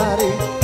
Hari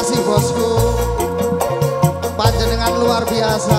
kasih bosku. Panjenengan luar biasa.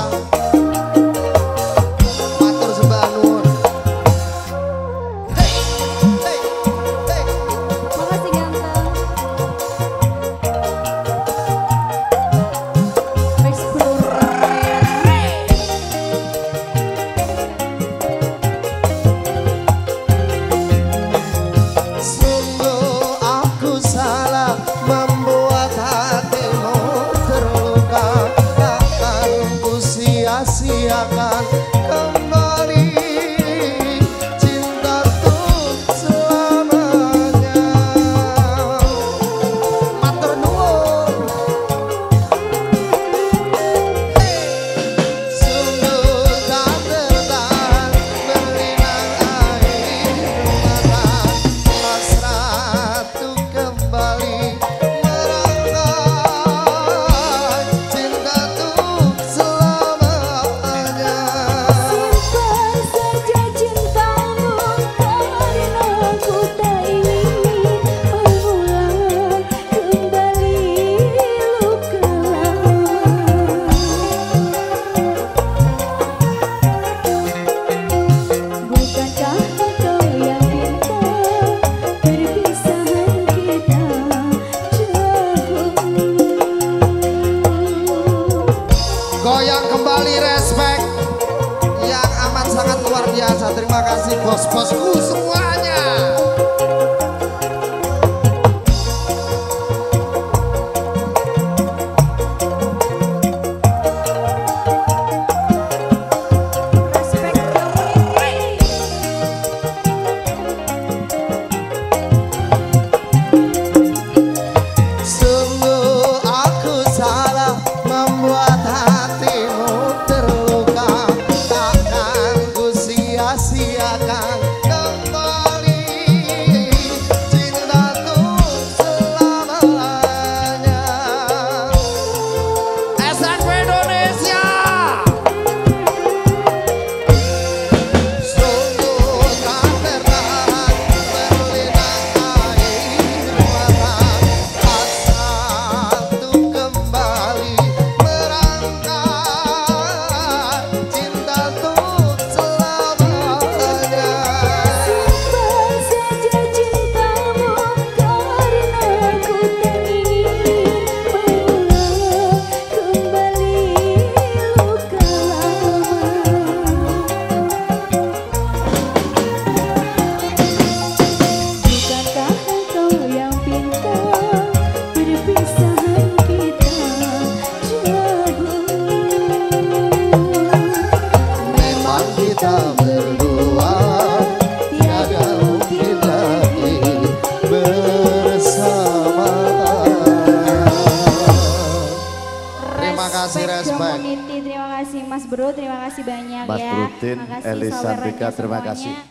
Terima kasih Mas banyak Mas ya. Brutin, Makasih Elisa Bika, terima kasih.